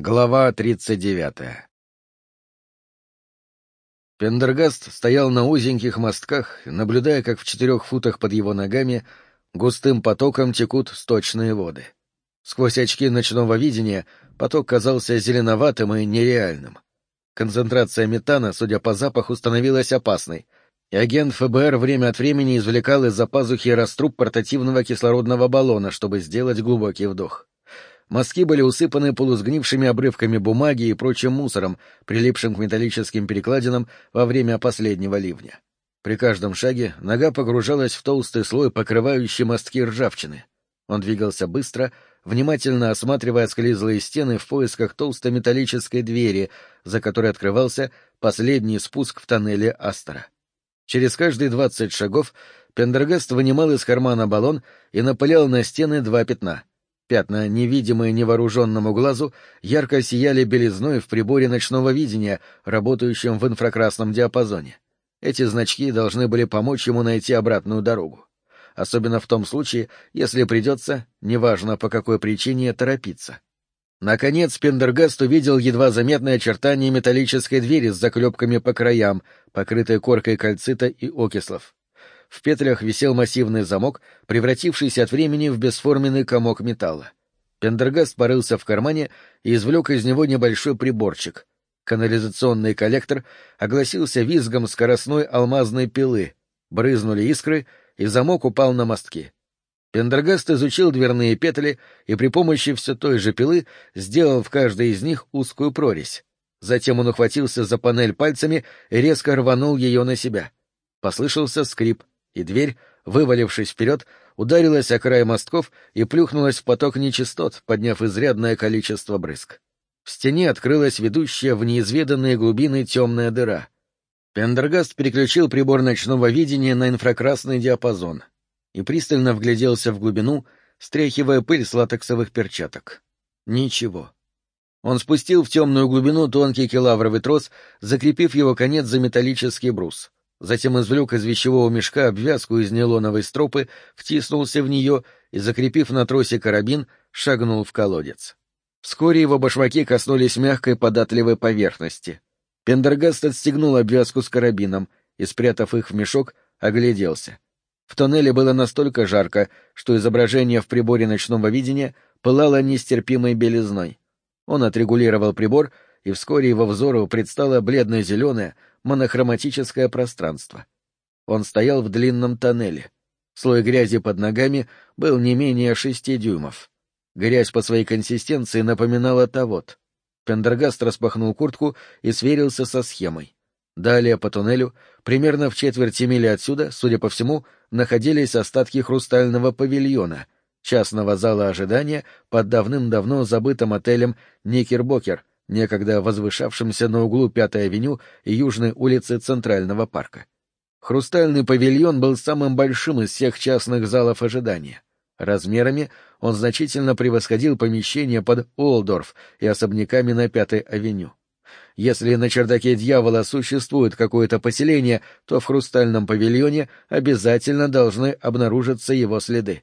Глава 39 Пендергаст стоял на узеньких мостках, наблюдая, как в четырех футах под его ногами густым потоком текут сточные воды. Сквозь очки ночного видения поток казался зеленоватым и нереальным. Концентрация метана, судя по запаху, становилась опасной, и агент ФБР время от времени извлекал из-за пазухи раструб портативного кислородного баллона, чтобы сделать глубокий вдох. Мостки были усыпаны полусгнившими обрывками бумаги и прочим мусором, прилипшим к металлическим перекладинам во время последнего ливня. При каждом шаге нога погружалась в толстый слой, покрывающий мостки ржавчины. Он двигался быстро, внимательно осматривая склизлые стены в поисках толстой металлической двери, за которой открывался последний спуск в тоннеле Астера. Через каждые двадцать шагов Пендергаст вынимал из кармана баллон и напылял на стены два пятна — Пятна, невидимые невооруженному глазу, ярко сияли белизной в приборе ночного видения, работающем в инфракрасном диапазоне. Эти значки должны были помочь ему найти обратную дорогу. Особенно в том случае, если придется, неважно по какой причине, торопиться. Наконец Пендергаст увидел едва заметное очертание металлической двери с заклепками по краям, покрытой коркой кальцита и окислов. В петлях висел массивный замок, превратившийся от времени в бесформенный комок металла. Пендергаст порылся в кармане и извлек из него небольшой приборчик. Канализационный коллектор огласился визгом скоростной алмазной пилы, брызнули искры, и замок упал на мостки. Пендергаст изучил дверные петли и при помощи все той же пилы сделал в каждой из них узкую прорезь. Затем он ухватился за панель пальцами и резко рванул ее на себя. Послышался скрип, и дверь, вывалившись вперед, ударилась о край мостков и плюхнулась в поток нечистот, подняв изрядное количество брызг. В стене открылась ведущая в неизведанные глубины темная дыра. Пендергаст переключил прибор ночного видения на инфракрасный диапазон и пристально вгляделся в глубину, стряхивая пыль с латексовых перчаток. Ничего. Он спустил в темную глубину тонкий килавровый трос, закрепив его конец за металлический брус. Затем извлек из вещевого мешка обвязку из нейлоновой стропы, втиснулся в нее и, закрепив на тросе карабин, шагнул в колодец. Вскоре его башмаки коснулись мягкой податливой поверхности. Пендергаст отстегнул обвязку с карабином и, спрятав их в мешок, огляделся. В тоннеле было настолько жарко, что изображение в приборе ночного видения пылало нестерпимой белизной. Он отрегулировал прибор, и вскоре его взору предстало бледно-зеленое, монохроматическое пространство. Он стоял в длинном тоннеле. Слой грязи под ногами был не менее шести дюймов. Грязь по своей консистенции напоминала тавод. Пендергаст распахнул куртку и сверился со схемой. Далее по туннелю, примерно в четверти мили отсюда, судя по всему, находились остатки хрустального павильона, частного зала ожидания под давным-давно забытым отелем «Никербокер», некогда возвышавшимся на углу Пятой авеню и Южной улицы Центрального парка. Хрустальный павильон был самым большим из всех частных залов ожидания. Размерами он значительно превосходил помещение под Уолдорф и особняками на Пятой авеню. Если на чердаке дьявола существует какое-то поселение, то в хрустальном павильоне обязательно должны обнаружиться его следы.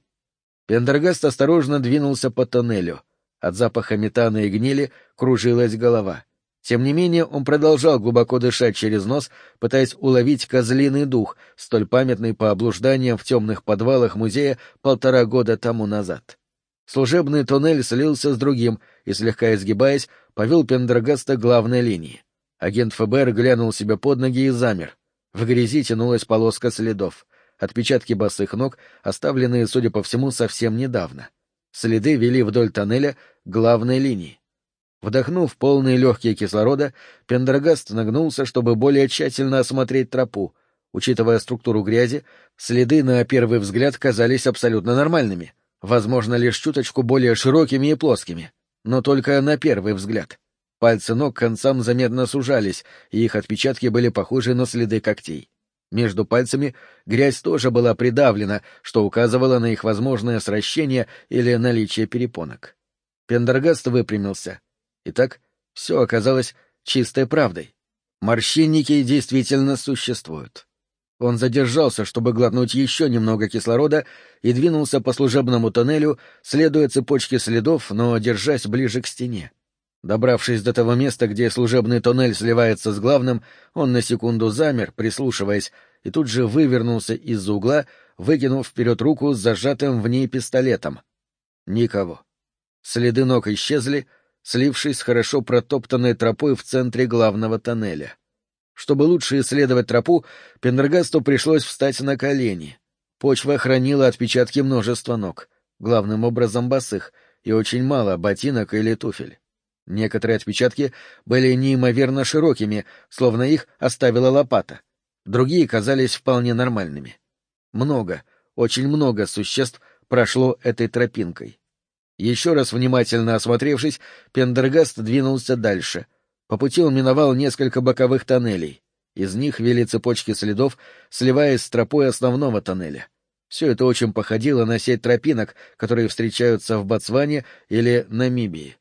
Пендергаст осторожно двинулся по тоннелю — от запаха метана и гнили кружилась голова. Тем не менее он продолжал глубоко дышать через нос, пытаясь уловить козлиный дух, столь памятный по облужданиям в темных подвалах музея полтора года тому назад. Служебный туннель слился с другим и, слегка изгибаясь, повел Пендергаста к главной линии. Агент ФБР глянул себе под ноги и замер. В грязи тянулась полоска следов, отпечатки босых ног, оставленные, судя по всему, совсем недавно. Следы вели вдоль тоннеля главной линии. Вдохнув полные легкие кислорода, Пендергаст нагнулся, чтобы более тщательно осмотреть тропу. Учитывая структуру грязи, следы на первый взгляд казались абсолютно нормальными, возможно, лишь чуточку более широкими и плоскими, но только на первый взгляд. Пальцы ног к концам заметно сужались, и их отпечатки были похожи на следы когтей. Между пальцами грязь тоже была придавлена, что указывало на их возможное сращение или наличие перепонок. Пендергаст выпрямился. Итак, все оказалось чистой правдой. Морщинники действительно существуют. Он задержался, чтобы глотнуть еще немного кислорода, и двинулся по служебному тоннелю, следуя цепочке следов, но держась ближе к стене. Добравшись до того места, где служебный тоннель сливается с главным, он на секунду замер, прислушиваясь, и тут же вывернулся из-за угла, выкинув вперед руку с зажатым в ней пистолетом. Никого. Следы ног исчезли, слившись с хорошо протоптанной тропой в центре главного тоннеля. Чтобы лучше исследовать тропу, Пендергасту пришлось встать на колени. Почва хранила отпечатки множества ног, главным образом босых, и очень мало ботинок или туфель. Некоторые отпечатки были неимоверно широкими, словно их оставила лопата. Другие казались вполне нормальными. Много, очень много существ прошло этой тропинкой. Еще раз внимательно осмотревшись, Пендергаст двинулся дальше. По пути он миновал несколько боковых тоннелей. Из них вели цепочки следов, сливаясь с тропой основного тоннеля. Все это очень походило на сеть тропинок, которые встречаются в Ботсване или Намибии.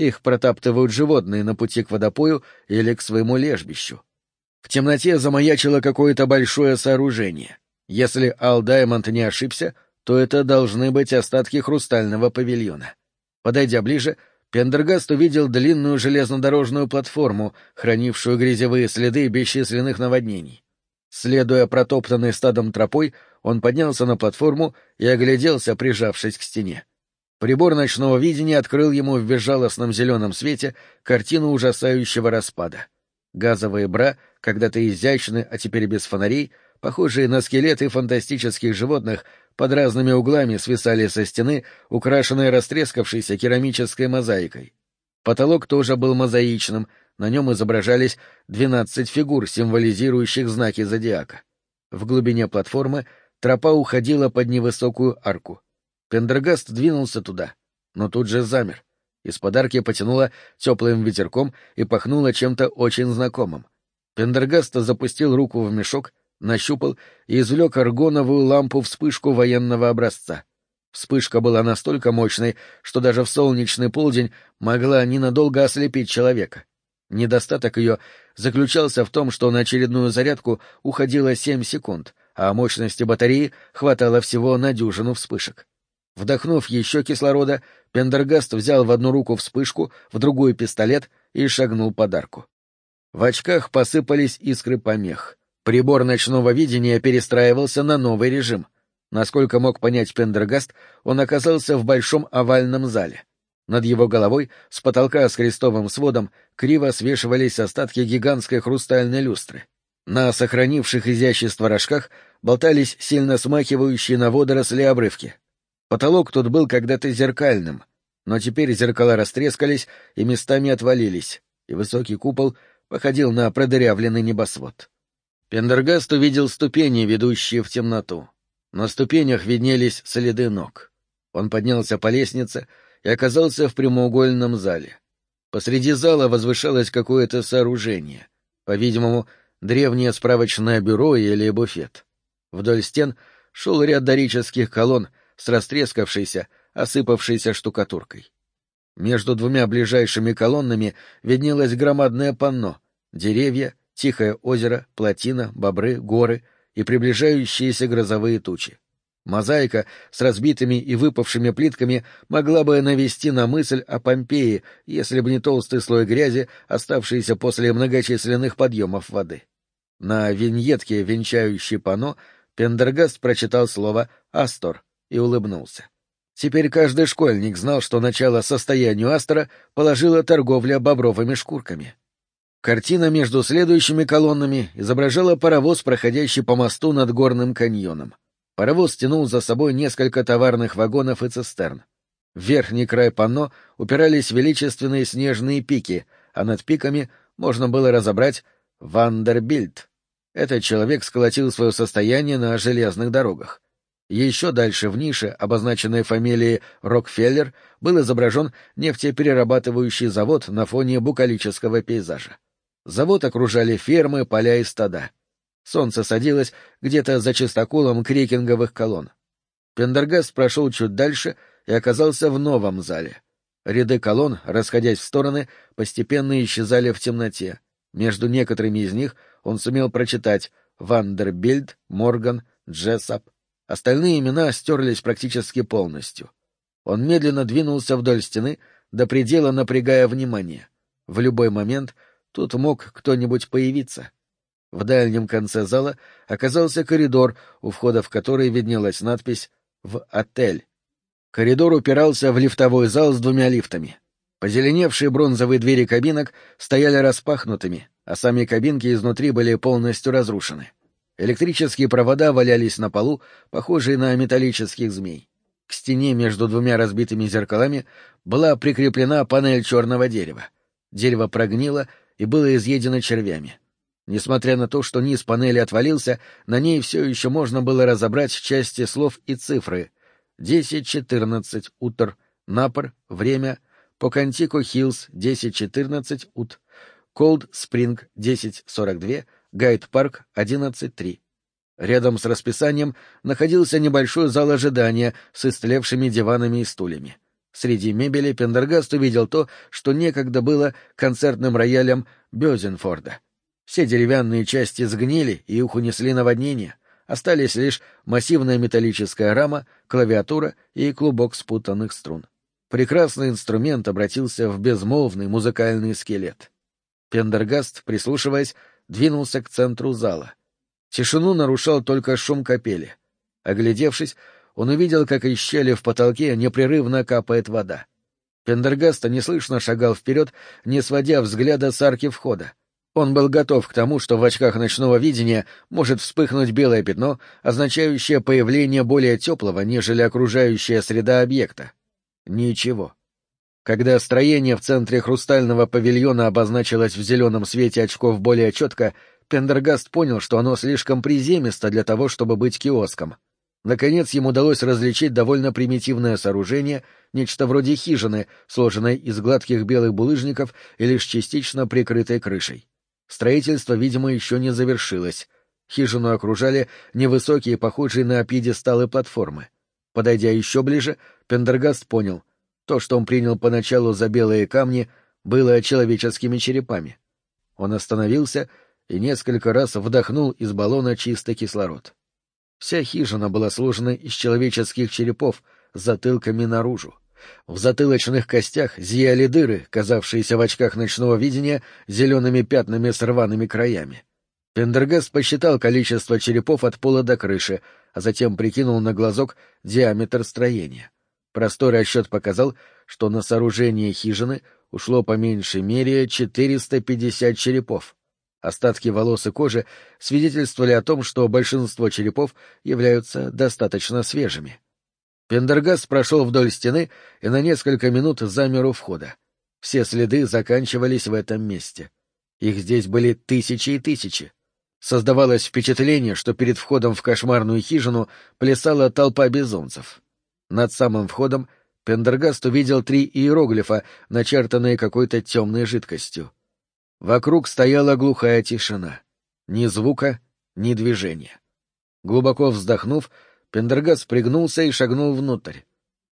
Их протаптывают животные на пути к водопою или к своему лежбищу. В темноте замаячило какое-то большое сооружение. Если Ал Даймонд не ошибся, то это должны быть остатки хрустального павильона. Подойдя ближе, Пендергаст увидел длинную железнодорожную платформу, хранившую грязевые следы бесчисленных наводнений. Следуя протоптанной стадом тропой, он поднялся на платформу и огляделся, прижавшись к стене. Прибор ночного видения открыл ему в безжалостном зеленом свете картину ужасающего распада. Газовые бра, когда-то изящны, а теперь без фонарей, похожие на скелеты фантастических животных, под разными углами свисали со стены, украшенные растрескавшейся керамической мозаикой. Потолок тоже был мозаичным, на нем изображались двенадцать фигур, символизирующих знаки зодиака. В глубине платформы тропа уходила под невысокую арку. Пендергаст двинулся туда, но тут же замер. Из подарки потянуло теплым ветерком и пахнуло чем-то очень знакомым. Пендергаст запустил руку в мешок, нащупал и извлек аргоновую лампу-вспышку военного образца. Вспышка была настолько мощной, что даже в солнечный полдень могла ненадолго ослепить человека. Недостаток ее заключался в том, что на очередную зарядку уходило семь секунд, а мощности батареи хватало всего на дюжину вспышек. Вдохнув еще кислорода, Пендергаст взял в одну руку вспышку, в другую пистолет и шагнул под арку. В очках посыпались искры помех. Прибор ночного видения перестраивался на новый режим. Насколько мог понять Пендергаст, он оказался в большом овальном зале. Над его головой, с потолка с крестовым сводом, криво свешивались остатки гигантской хрустальной люстры. На сохранивших изящество рожках болтались сильно смахивающие на водоросли обрывки. Потолок тут был когда-то зеркальным, но теперь зеркала растрескались и местами отвалились, и высокий купол походил на продырявленный небосвод. Пендергаст увидел ступени, ведущие в темноту. На ступенях виднелись следы ног. Он поднялся по лестнице и оказался в прямоугольном зале. Посреди зала возвышалось какое-то сооружение, по-видимому, древнее справочное бюро или буфет. Вдоль стен шел ряд дорических колонн, с растрескавшейся, осыпавшейся штукатуркой. Между двумя ближайшими колоннами виднелось громадное панно — деревья, тихое озеро, плотина, бобры, горы и приближающиеся грозовые тучи. Мозаика с разбитыми и выпавшими плитками могла бы навести на мысль о Помпеи, если бы не толстый слой грязи, оставшийся после многочисленных подъемов воды. На виньетке, венчающей панно, Пендергаст прочитал слово «Астор», и улыбнулся. Теперь каждый школьник знал, что начало состоянию Астра положила торговля бобровыми шкурками. Картина между следующими колоннами изображала паровоз, проходящий по мосту над горным каньоном. Паровоз тянул за собой несколько товарных вагонов и цистерн. В верхний край панно упирались величественные снежные пики, а над пиками можно было разобрать «Вандербильд». Этот человек сколотил свое состояние на железных дорогах. Еще дальше в нише, обозначенной фамилией Рокфеллер, был изображен нефтеперерабатывающий завод на фоне букалического пейзажа. Завод окружали фермы, поля и стада. Солнце садилось где-то за чистоколом крекинговых колонн. Пендергаст прошел чуть дальше и оказался в новом зале. Ряды колонн, расходясь в стороны, постепенно исчезали в темноте. Между некоторыми из них он сумел прочитать Вандербильд, Морган, Джессап, Остальные имена стерлись практически полностью. Он медленно двинулся вдоль стены, до предела напрягая внимание. В любой момент тут мог кто-нибудь появиться. В дальнем конце зала оказался коридор, у входа в который виднелась надпись «В отель». Коридор упирался в лифтовой зал с двумя лифтами. Позеленевшие бронзовые двери кабинок стояли распахнутыми, а сами кабинки изнутри были полностью разрушены. Электрические провода валялись на полу, похожие на металлических змей. К стене между двумя разбитыми зеркалами была прикреплена панель черного дерева. Дерево прогнило и было изъедено червями. Несмотря на то, что низ панели отвалился, на ней все еще можно было разобрать части слов и цифры. Десять-четырнадцать, утр, напор, время, Покантико Хиллз, десять-четырнадцать, ут, Колд Спринг, десять сорок две, Гайд Парк, одиннадцать три. Рядом с расписанием находился небольшой зал ожидания с истлевшими диванами и стульями. Среди мебели Пендергаст увидел то, что некогда было концертным роялем Бёзенфорда — все деревянные части сгнили и их унесли наводнение. Остались лишь массивная металлическая рама, клавиатура и клубок спутанных струн. Прекрасный инструмент обратился в безмолвный музыкальный скелет. Пендергаст, прислушиваясь, двинулся к центру зала. Тишину нарушал только шум капели. Оглядевшись, он увидел, как из щели в потолке непрерывно капает вода. Пендергаст неслышно шагал вперед, не сводя взгляда с арки входа. Он был готов к тому, что в очках ночного видения может вспыхнуть белое пятно, означающее появление более теплого, нежели окружающая среда объекта. Ничего. Когда строение в центре хрустального павильона обозначилось в зеленом свете очков более четко, Пендергаст понял, что оно слишком приземисто для того, чтобы быть киоском. Наконец ему удалось различить довольно примитивное сооружение, нечто вроде хижины, сложенной из гладких белых булыжников и лишь частично прикрытой крышей. Строительство, видимо, еще не завершилось. Хижину окружали невысокие, похожие на пьедесталы платформы. Подойдя еще ближе, Пендергаст понял, то, что он принял поначалу за белые камни, было человеческими черепами. Он остановился и несколько раз вдохнул из баллона чистый кислород. Вся хижина была сложена из человеческих черепов с затылками наружу. В затылочных костях зияли дыры, казавшиеся в очках ночного видения зелеными пятнами с рваными краями. Пендергаст посчитал количество черепов от пола до крыши, а затем прикинул на глазок диаметр строения. Простой расчет показал, что на сооружение хижины ушло по меньшей мере 450 черепов. Остатки волос и кожи свидетельствовали о том, что большинство черепов являются достаточно свежими. Пендергаст прошел вдоль стены и на несколько минут замер у входа. Все следы заканчивались в этом месте. Их здесь были тысячи и тысячи. Создавалось впечатление, что перед входом в кошмарную хижину плясала толпа безумцев. Над самым входом Пендергаст увидел три иероглифа, начертанные какой-то темной жидкостью. Вокруг стояла глухая тишина. Ни звука, ни движения. Глубоко вздохнув, Пендергаст пригнулся и шагнул внутрь.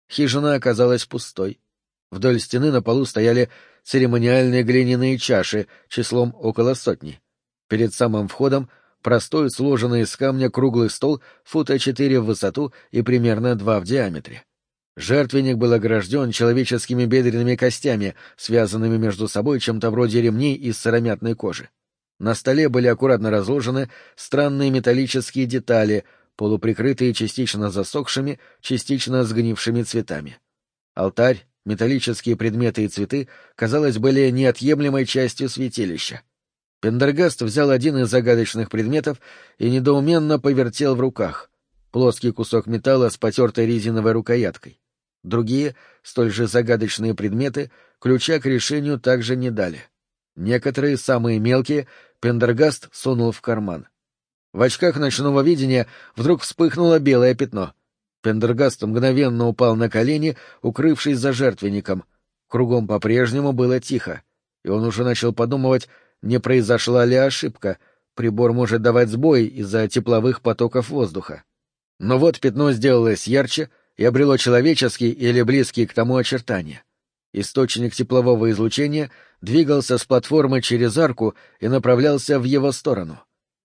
Хижина оказалась пустой. Вдоль стены на полу стояли церемониальные глиняные чаши числом около сотни. Перед самым входом простой, сложенный из камня круглый стол фута четыре в высоту и примерно два в диаметре. Жертвенник был огражден человеческими бедренными костями, связанными между собой чем-то вроде ремней из сыромятной кожи. На столе были аккуратно разложены странные металлические детали, полуприкрытые частично засохшими, частично сгнившими цветами. Алтарь, металлические предметы и цветы, казалось, были неотъемлемой частью святилища. Пендергаст взял один из загадочных предметов и недоуменно повертел в руках. Плоский кусок металла с потертой резиновой рукояткой. Другие, столь же загадочные предметы, ключа к решению также не дали. Некоторые, самые мелкие, Пендергаст сунул в карман. В очках ночного видения вдруг вспыхнуло белое пятно. Пендергаст мгновенно упал на колени, укрывшись за жертвенником. Кругом по-прежнему было тихо, и он уже начал подумывать, не произошла ли ошибка, прибор может давать сбой из-за тепловых потоков воздуха. Но вот пятно сделалось ярче и обрело человеческий или близкий к тому очертания. Источник теплового излучения двигался с платформы через арку и направлялся в его сторону.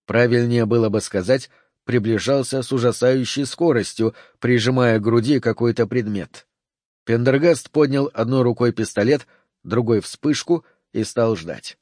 Правильнее было бы сказать, приближался с ужасающей скоростью, прижимая к груди какой-то предмет. Пендергаст поднял одной рукой пистолет, другой — вспышку и стал ждать.